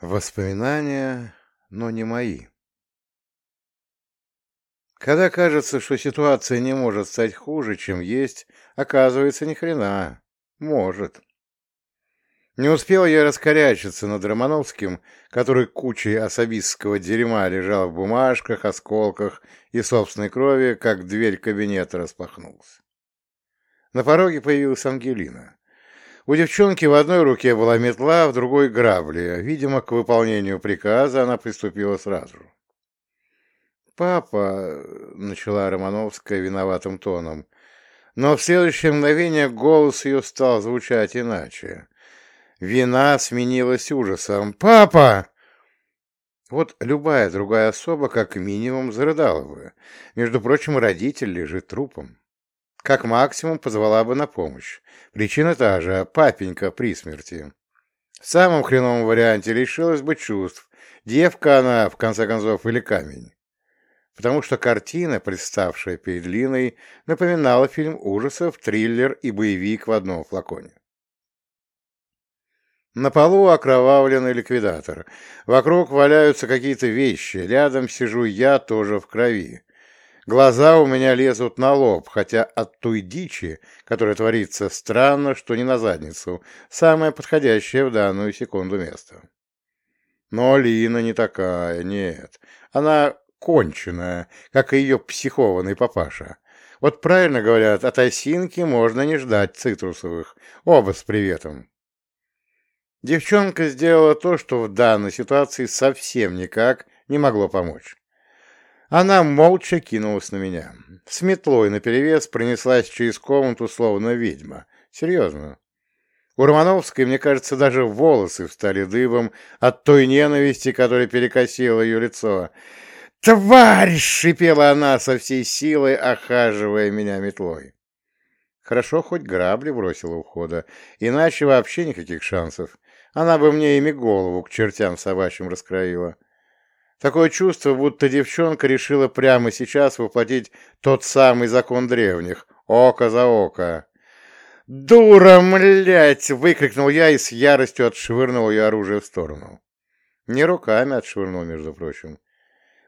Воспоминания, но не мои. Когда кажется, что ситуация не может стать хуже, чем есть, оказывается, ни хрена. Может. Не успел я раскорячиться над Романовским, который кучей особистского дерьма лежал в бумажках, осколках и собственной крови, как дверь кабинета распахнулась. На пороге появилась Ангелина. У девчонки в одной руке была метла, в другой — грабли. Видимо, к выполнению приказа она приступила сразу. «Папа», — начала Романовская виноватым тоном, но в следующее мгновение голос ее стал звучать иначе. Вина сменилась ужасом. «Папа!» Вот любая другая особа как минимум зарыдала бы. Между прочим, родитель лежит трупом. Как максимум позвала бы на помощь. Причина та же – папенька при смерти. В самом хреновом варианте лишилась бы чувств. Девка она, в конце концов, или камень. Потому что картина, представшая перед Линой, напоминала фильм ужасов, триллер и боевик в одном флаконе. На полу окровавленный ликвидатор. Вокруг валяются какие-то вещи. Рядом сижу я тоже в крови. Глаза у меня лезут на лоб, хотя от той дичи, которая творится, странно, что не на задницу, самое подходящее в данную секунду место. Но Лина не такая, нет. Она конченая, как и ее психованный папаша. Вот правильно говорят, от осинки можно не ждать цитрусовых. Оба с приветом. Девчонка сделала то, что в данной ситуации совсем никак не могло помочь. Она молча кинулась на меня. С метлой наперевес пронеслась через комнату, словно ведьма. Серьезно. У Романовской, мне кажется, даже волосы встали дыбом от той ненависти, которая перекосила ее лицо. «Тварь!» — шипела она со всей силой, охаживая меня метлой. Хорошо, хоть грабли бросила у входа, иначе вообще никаких шансов. Она бы мне ими голову к чертям собачьим раскроила. Такое чувство, будто девчонка решила прямо сейчас воплотить тот самый закон древних — око за око. «Дура, млять!» — выкрикнул я и с яростью отшвырнул ее оружие в сторону. Не руками отшвырнул, между прочим.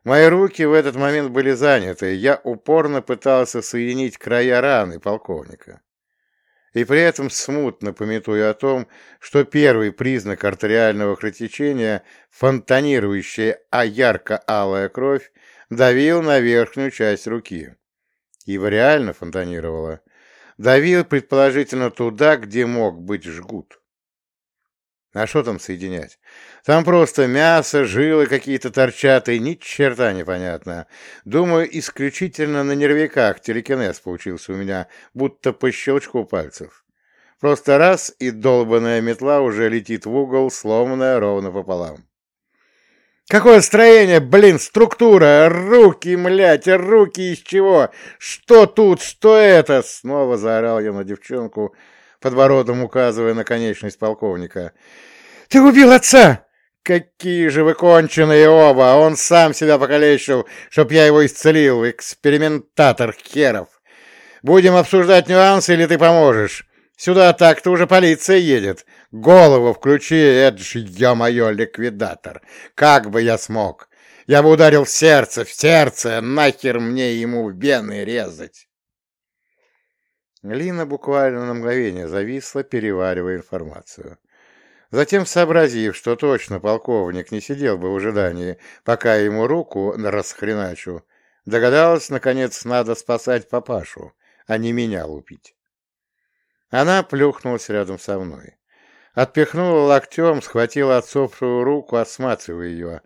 Мои руки в этот момент были заняты, я упорно пытался соединить края раны полковника и при этом смутно пометуя о том, что первый признак артериального кровотечения, фонтанирующая, а ярко-алая кровь, давил на верхнюю часть руки. Ибо реально фонтанировала. Давил, предположительно, туда, где мог быть жгут. А что там соединять? Там просто мясо, жилы какие-то торчат, и ни черта непонятно. Думаю, исключительно на нервиках телекинез получился у меня, будто по щелчку пальцев. Просто раз, и долбаная метла уже летит в угол, сломанная ровно пополам. Какое строение, блин, структура, руки, млять, руки из чего? Что тут, что это? Снова заорал я на девчонку, подбородом указывая на конечность полковника. «Ты убил отца!» «Какие же вы конченые оба! Он сам себя покалечил, чтоб я его исцелил, экспериментатор херов! Будем обсуждать нюансы, или ты поможешь? Сюда так-то уже полиция едет. Голову включи, это ж, ё-моё, ликвидатор! Как бы я смог! Я бы ударил в сердце, в сердце! Нахер мне ему вены резать!» Лина буквально на мгновение зависла, переваривая информацию. Затем, сообразив, что точно полковник не сидел бы в ожидании, пока ему руку расхреначу, догадалась, наконец, надо спасать папашу, а не меня лупить. Она плюхнулась рядом со мной. Отпихнула локтем, схватила отцовшую руку, осматривая ее,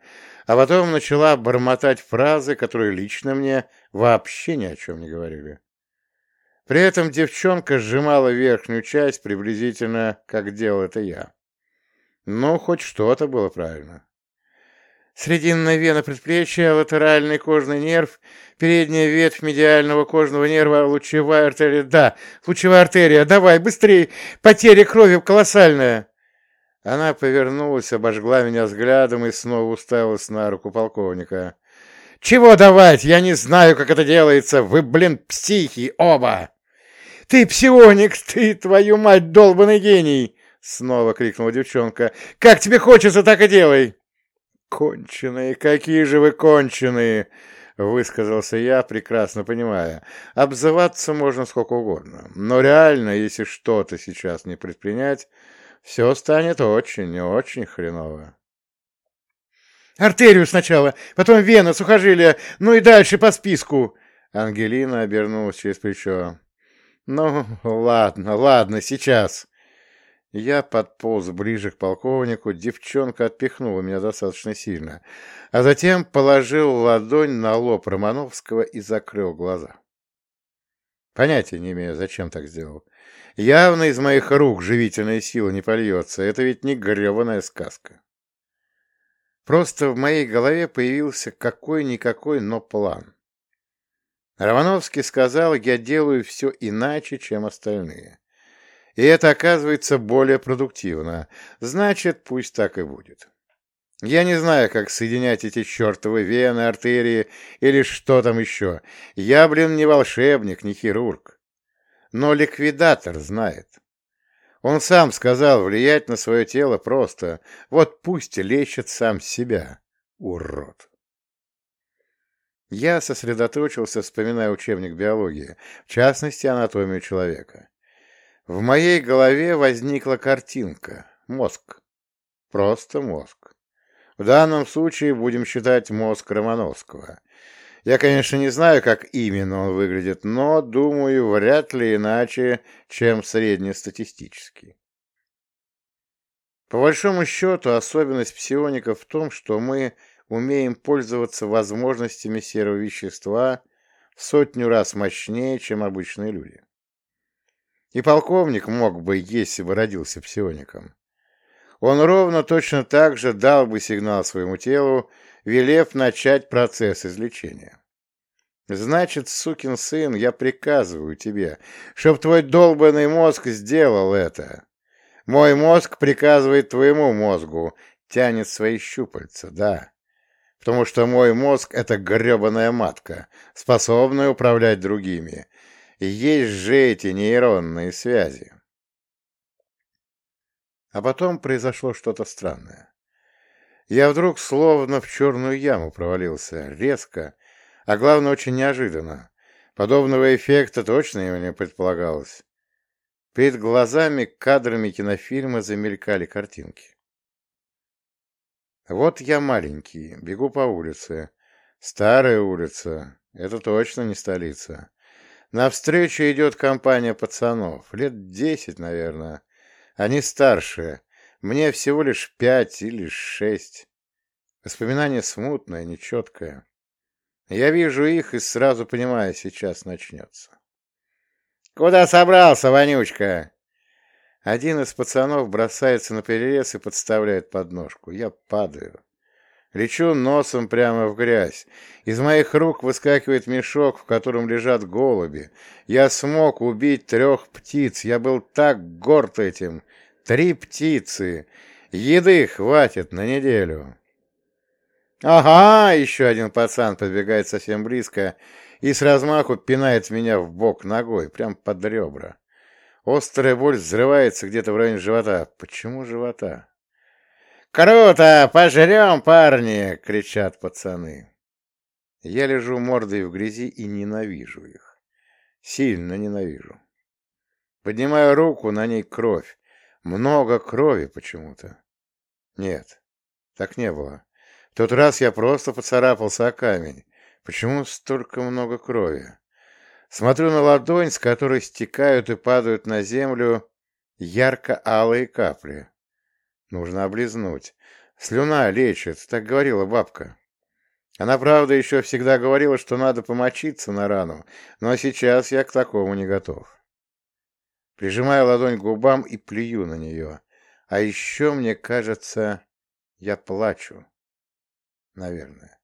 а потом начала бормотать фразы, которые лично мне вообще ни о чем не говорили. При этом девчонка сжимала верхнюю часть приблизительно, как делал это я. Но хоть что-то было правильно. Срединная вена предплечья, латеральный кожный нерв, передняя ветвь медиального кожного нерва, лучевая артерия. Да, лучевая артерия, давай, быстрее, потеря крови колоссальная. Она повернулась, обожгла меня взглядом и снова уставилась на руку полковника. «Чего давать? Я не знаю, как это делается. Вы, блин, психи оба!» «Ты псионик, ты, твою мать, долбанный гений!» снова крикнула девчонка. «Как тебе хочется, так и делай!» «Конченые! Какие же вы конченые!» — высказался я, прекрасно понимая. «Обзываться можно сколько угодно, но реально, если что-то сейчас не предпринять, все станет очень-очень хреново». «Артерию сначала, потом вена, сухожилия, ну и дальше по списку!» Ангелина обернулась через плечо. «Ну, ладно, ладно, сейчас!» Я подполз ближе к полковнику, девчонка отпихнула меня достаточно сильно, а затем положил ладонь на лоб Романовского и закрыл глаза. Понятия не имею, зачем так сделал. Явно из моих рук живительная сила не польется, это ведь не гребаная сказка. Просто в моей голове появился какой-никакой, но план. Романовский сказал, я делаю все иначе, чем остальные. И это оказывается более продуктивно. Значит, пусть так и будет. Я не знаю, как соединять эти чертовы вены, артерии или что там еще. Я, блин, не волшебник, не хирург. Но ликвидатор знает. Он сам сказал влиять на свое тело просто. Вот пусть лечит сам себя, урод. Я сосредоточился, вспоминая учебник биологии, в частности, анатомию человека. В моей голове возникла картинка. Мозг. Просто мозг. В данном случае будем считать мозг Романовского. Я, конечно, не знаю, как именно он выглядит, но, думаю, вряд ли иначе, чем среднестатистический. По большому счету, особенность псиоников в том, что мы умеем пользоваться возможностями серого вещества в сотню раз мощнее, чем обычные люди. И полковник мог бы, если бы родился псиоником. Он ровно точно так же дал бы сигнал своему телу, велев начать процесс излечения. Значит, сукин сын, я приказываю тебе, чтоб твой долбанный мозг сделал это. Мой мозг приказывает твоему мозгу, тянет свои щупальца, да. Потому что мой мозг — это гребаная матка, способная управлять другими, есть же эти нейронные связи. А потом произошло что-то странное. Я вдруг словно в черную яму провалился, резко, а главное, очень неожиданно. Подобного эффекта точно не предполагалось. Перед глазами кадрами кинофильма замелькали картинки. Вот я маленький, бегу по улице. Старая улица, это точно не столица. Навстречу идет компания пацанов, лет десять, наверное. Они старшие, мне всего лишь пять или шесть. Воспоминание смутное, нечеткое. Я вижу их и сразу понимаю, сейчас начнется. «Куда собрался, Вонючка?» Один из пацанов бросается на перерез и подставляет подножку. Я падаю. Лечу носом прямо в грязь. Из моих рук выскакивает мешок, в котором лежат голуби. Я смог убить трех птиц. Я был так горд этим. Три птицы. Еды хватит на неделю. «Ага!» — еще один пацан подбегает совсем близко и с размаху пинает меня в бок ногой, прям под ребра. Острая боль взрывается где-то в районе живота. Почему живота? «Круто! Пожрем, парни!» — кричат пацаны. Я лежу мордой в грязи и ненавижу их. Сильно ненавижу. Поднимаю руку, на ней кровь. Много крови почему-то. Нет, так не было. В тот раз я просто поцарапался о камень. Почему столько много крови? Смотрю на ладонь, с которой стекают и падают на землю ярко-алые капли. Нужно облизнуть. Слюна лечит, так говорила бабка. Она, правда, еще всегда говорила, что надо помочиться на рану, но сейчас я к такому не готов. Прижимаю ладонь к губам и плюю на нее. А еще, мне кажется, я плачу. Наверное.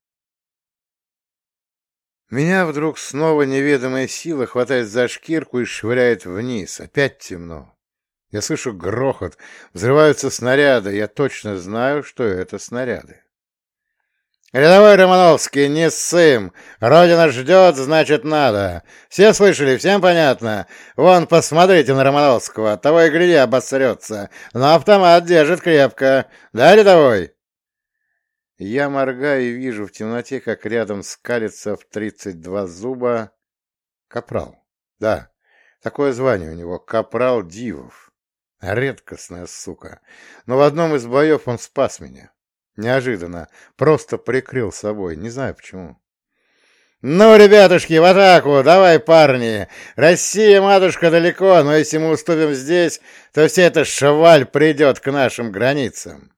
Меня вдруг снова неведомая сила хватает за шкирку и швыряет вниз. Опять темно. Я слышу грохот, взрываются снаряды, я точно знаю, что это снаряды. «Рядовой Романовский, не ссым! Родина ждет, значит, надо! Все слышали, всем понятно? Вон, посмотрите на Романовского, того и гляди обосрется, но автомат держит крепко. Да, рядовой?» Я моргаю и вижу в темноте, как рядом скалится в тридцать два зуба капрал. Да, такое звание у него — капрал Дивов. Редкостная сука. Но в одном из боев он спас меня. Неожиданно. Просто прикрыл собой. Не знаю почему. «Ну, ребятушки, в атаку! Давай, парни! Россия, матушка, далеко, но если мы уступим здесь, то вся эта шваль придет к нашим границам!»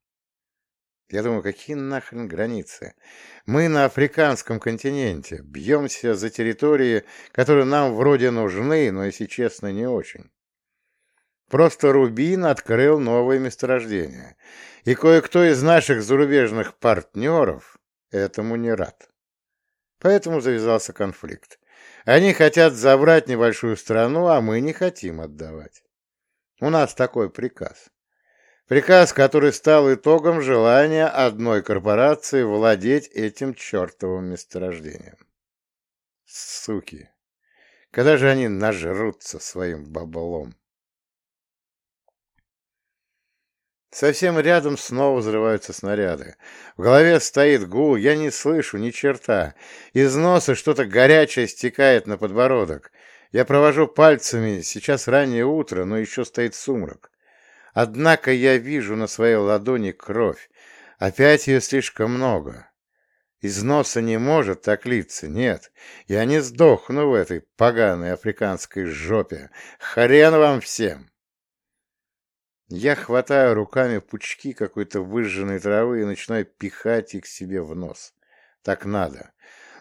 Я думаю, какие нахрен границы? Мы на африканском континенте, бьемся за территории, которые нам вроде нужны, но, если честно, не очень. Просто Рубин открыл новое месторождение, и кое-кто из наших зарубежных партнеров этому не рад. Поэтому завязался конфликт. Они хотят забрать небольшую страну, а мы не хотим отдавать. У нас такой приказ. Приказ, который стал итогом желания одной корпорации владеть этим чертовым месторождением. Суки! Когда же они нажрутся своим баблом? Совсем рядом снова взрываются снаряды. В голове стоит гул, я не слышу ни черта. Из носа что-то горячее стекает на подбородок. Я провожу пальцами, сейчас раннее утро, но еще стоит сумрак. Однако я вижу на своей ладони кровь. Опять ее слишком много. Из носа не может так литься, нет. Я не сдохну в этой поганой африканской жопе. Хрен вам всем! Я хватаю руками пучки какой-то выжженной травы и начинаю пихать их себе в нос. Так надо.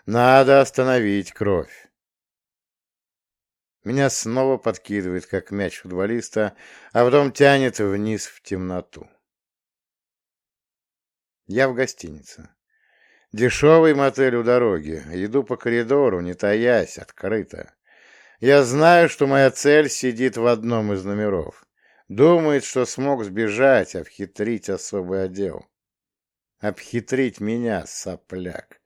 Надо остановить кровь. Меня снова подкидывает, как мяч футболиста, а потом тянет вниз в темноту. Я в гостинице. Дешевый мотель у дороги. Иду по коридору, не таясь, открыто. Я знаю, что моя цель сидит в одном из номеров. Думает, что смог сбежать, обхитрить особый отдел. Обхитрить меня, сопляк.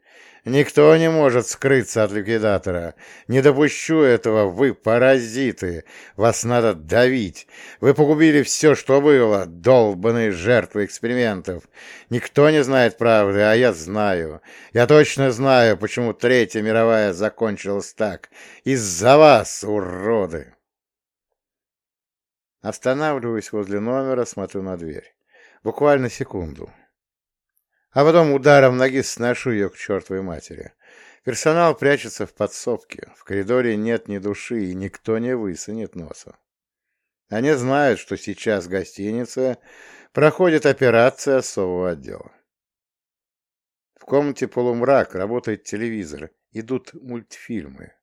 Никто не может скрыться от ликвидатора. Не допущу этого, вы паразиты. Вас надо давить. Вы погубили все, что было, долбанные жертвы экспериментов. Никто не знает правды, а я знаю. Я точно знаю, почему Третья мировая закончилась так. Из-за вас, уроды. Останавливаюсь возле номера, смотрю на дверь. Буквально секунду. А потом ударом ноги сношу ее к чертовой матери. Персонал прячется в подсобке. В коридоре нет ни души, и никто не высунет носа. Они знают, что сейчас в гостинице проходит операция особого отдела. В комнате полумрак, работает телевизор, идут мультфильмы.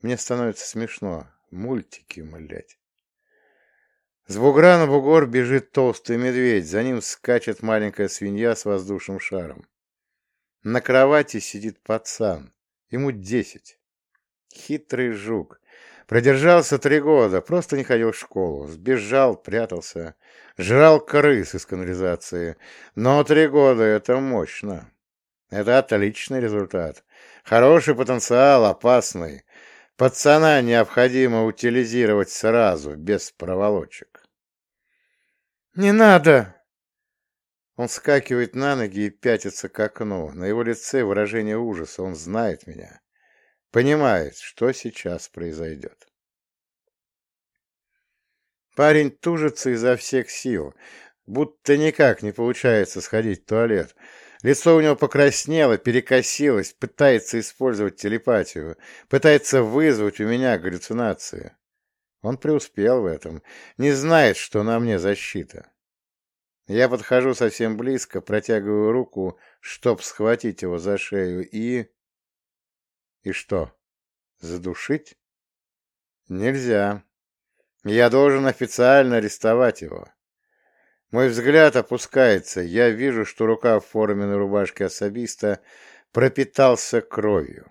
Мне становится смешно. Мультики, млять. С бугра на бугор бежит толстый медведь, за ним скачет маленькая свинья с воздушным шаром. На кровати сидит пацан, ему десять. Хитрый жук. Продержался три года, просто не ходил в школу, сбежал, прятался, жрал крыс из канализации. Но три года — это мощно. Это отличный результат. Хороший потенциал, опасный. Пацана необходимо утилизировать сразу, без проволочек. «Не надо!» Он скакивает на ноги и пятится к окну. На его лице выражение ужаса. Он знает меня. Понимает, что сейчас произойдет. Парень тужится изо всех сил, будто никак не получается сходить в туалет. Лицо у него покраснело, перекосилось, пытается использовать телепатию, пытается вызвать у меня галлюцинации. Он преуспел в этом, не знает, что на мне защита. Я подхожу совсем близко, протягиваю руку, чтоб схватить его за шею, и... И что, задушить? Нельзя. Я должен официально арестовать его. Мой взгляд опускается. Я вижу, что рука в форменной рубашке особиста пропитался кровью.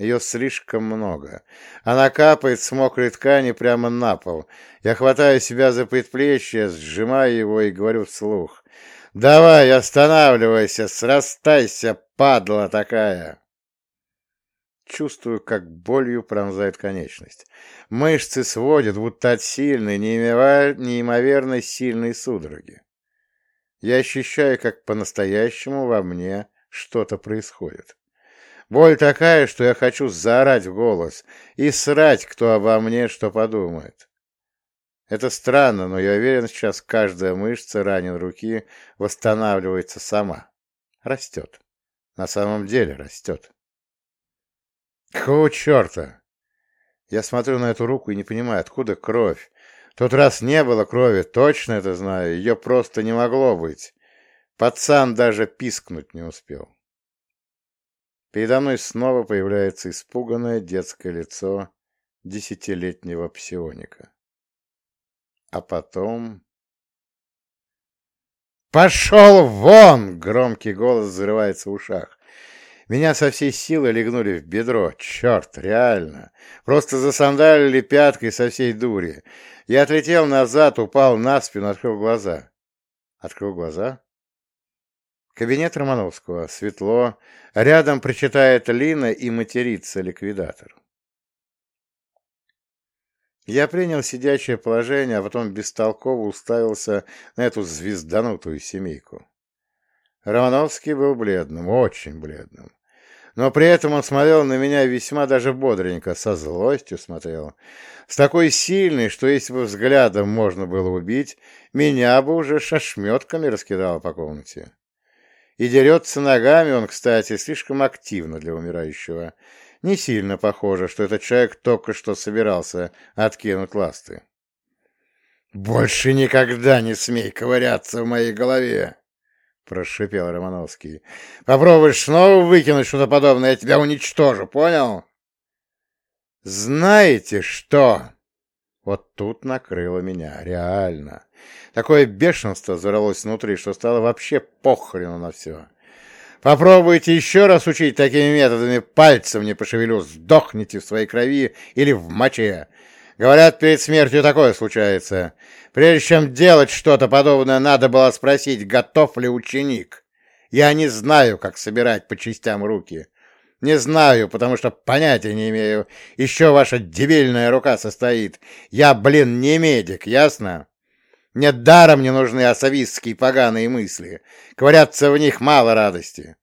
Ее слишком много. Она капает с мокрой ткани прямо на пол. Я хватаю себя за предплечье, сжимаю его и говорю вслух. Давай, останавливайся, срастайся, падла такая. Чувствую, как болью пронзает конечность. Мышцы сводят, будто от сильной, неимоверно сильной судороги. Я ощущаю, как по-настоящему во мне что-то происходит. Боль такая, что я хочу заорать в голос и срать, кто обо мне что подумает. Это странно, но я уверен, сейчас каждая мышца ранен руки восстанавливается сама. Растет. На самом деле растет. Какого черта? Я смотрю на эту руку и не понимаю, откуда кровь. Тот раз не было крови, точно это знаю, ее просто не могло быть. Пацан даже пискнуть не успел. Передо мной снова появляется испуганное детское лицо десятилетнего псионика. А потом... «Пошел вон!» — громкий голос взрывается в ушах. Меня со всей силы легнули в бедро. Черт, реально. Просто засандалили пяткой со всей дури. Я отлетел назад, упал на спину, открыл глаза. Открыл глаза? Кабинет Романовского. Светло. Рядом причитает Лина и матерится ликвидатор. Я принял сидячее положение, а потом бестолково уставился на эту звезданутую семейку. Романовский был бледным, очень бледным. Но при этом он смотрел на меня весьма даже бодренько, со злостью смотрел. С такой сильной, что если бы взглядом можно было убить, меня бы уже шашметками раскидало по комнате. И дерется ногами он, кстати, слишком активно для умирающего. Не сильно похоже, что этот человек только что собирался откинуть ласты. «Больше никогда не смей ковыряться в моей голове!» — прошипел Романовский. «Попробуешь снова выкинуть что-то подобное, я тебя уничтожу, понял?» «Знаете что?» Вот тут накрыло меня, реально. Такое бешенство взорвалось внутри, что стало вообще похрену на все. Попробуйте еще раз учить такими методами, пальцем не пошевелю, сдохните в своей крови или в моче. Говорят, перед смертью такое случается. Прежде чем делать что-то подобное, надо было спросить, готов ли ученик. Я не знаю, как собирать по частям руки. Не знаю, потому что понятия не имею. Еще ваша дебильная рука состоит. Я, блин, не медик, ясно? Мне даром не нужны особистские поганые мысли. Ковыряться в них мало радости.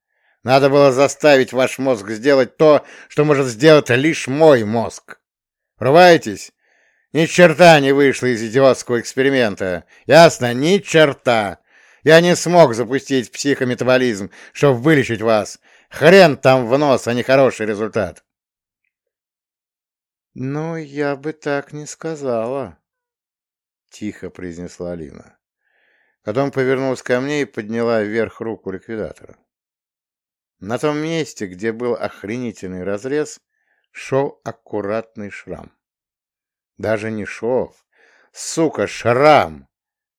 Надо было заставить ваш мозг сделать то, что может сделать лишь мой мозг. Руваетесь? Ни черта не вышло из идиотского эксперимента. Ясно? Ни черта. Я не смог запустить психометаболизм, чтобы вылечить вас. Хрен там в нос, а не хороший результат. «Ну, я бы так не сказала», — тихо произнесла Алина. Потом повернулась ко мне и подняла вверх руку ликвидатора. На том месте, где был охренительный разрез, шел аккуратный шрам. Даже не шов, сука, шрам,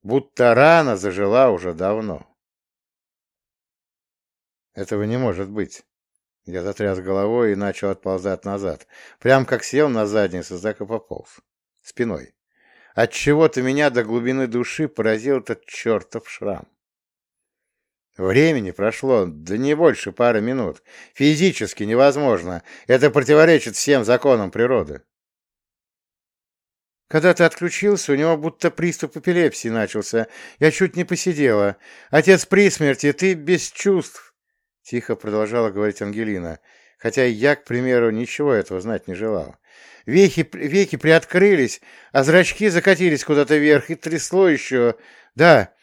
будто рана зажила уже давно. Этого не может быть. Я затряс головой и начал отползать назад. Прям как сел на задницу, так и пополз. Спиной. Отчего-то меня до глубины души поразил этот чертов шрам. Времени прошло, да не больше пары минут. Физически невозможно. Это противоречит всем законам природы. Когда ты отключился, у него будто приступ эпилепсии начался. Я чуть не посидела. Отец при смерти, ты без чувств. Тихо продолжала говорить Ангелина, хотя я, к примеру, ничего этого знать не желал. Веки, веки приоткрылись, а зрачки закатились куда-то вверх, и трясло еще. Да,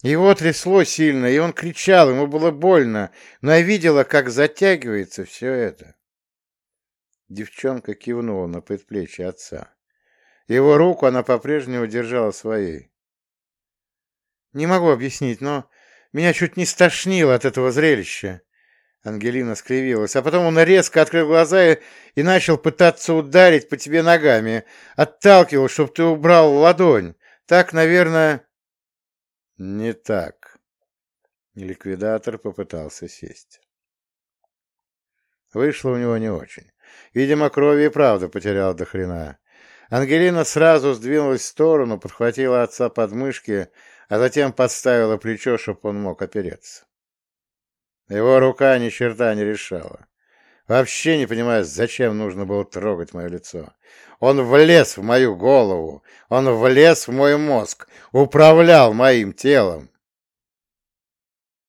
его трясло сильно, и он кричал, ему было больно, но я видела, как затягивается все это. Девчонка кивнула на предплечье отца. Его руку она по-прежнему держала своей. «Не могу объяснить, но меня чуть не стошнило от этого зрелища. Ангелина скривилась, а потом он резко открыл глаза и, и начал пытаться ударить по тебе ногами. Отталкивал, чтобы ты убрал ладонь. Так, наверное... Не так. Ликвидатор попытался сесть. Вышло у него не очень. Видимо, крови и правда потерял до хрена. Ангелина сразу сдвинулась в сторону, подхватила отца под мышки, а затем подставила плечо, чтобы он мог опереться. Его рука ни черта не решала. Вообще не понимаю, зачем нужно было трогать мое лицо. Он влез в мою голову, он влез в мой мозг, управлял моим телом.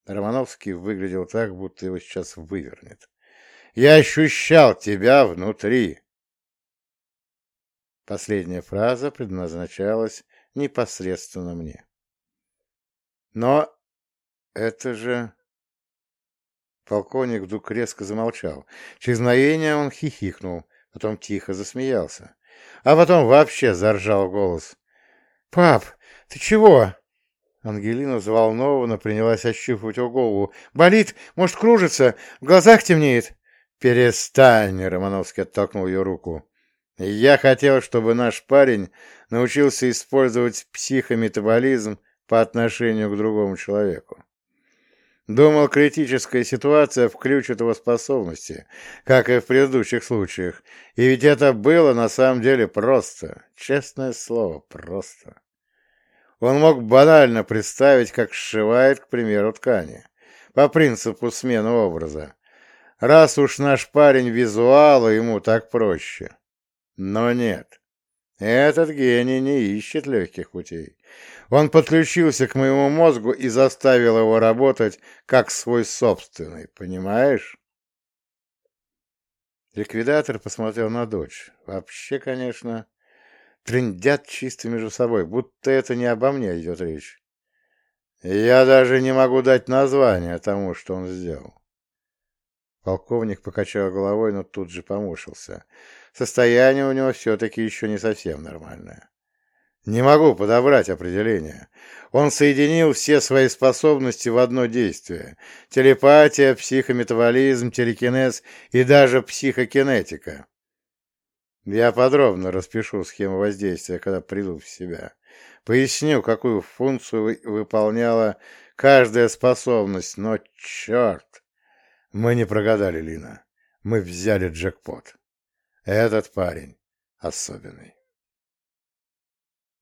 Романовский выглядел так, будто его сейчас вывернет. «Я ощущал тебя внутри!» Последняя фраза предназначалась непосредственно мне. «Но это же...» Полковник вдруг резко замолчал. Через мгновение он хихикнул, потом тихо засмеялся. А потом вообще заржал голос. «Пап, ты чего?» Ангелина взволнованно принялась ощупывать его голову. «Болит? Может, кружится? В глазах темнеет?» «Перестань!» — Романовский оттолкнул ее руку. «Я хотел, чтобы наш парень научился использовать психометаболизм по отношению к другому человеку. Думал, критическая ситуация включит его способности, как и в предыдущих случаях. И ведь это было на самом деле просто. Честное слово, просто. Он мог банально представить, как сшивает, к примеру, ткани. По принципу смены образа. Раз уж наш парень визуал, ему так проще. Но нет. Этот гений не ищет легких путей. Он подключился к моему мозгу и заставил его работать как свой собственный, понимаешь? Ликвидатор посмотрел на дочь. Вообще, конечно, трындят чисто между собой, будто это не обо мне идет речь. Я даже не могу дать название тому, что он сделал. Полковник покачал головой, но тут же помушился. Состояние у него все-таки еще не совсем нормальное. Не могу подобрать определение. Он соединил все свои способности в одно действие. Телепатия, психометаболизм, телекинез и даже психокинетика. Я подробно распишу схему воздействия, когда приду в себя. Поясню, какую функцию выполняла каждая способность, но черт! Мы не прогадали, Лина. Мы взяли джекпот. Этот парень особенный.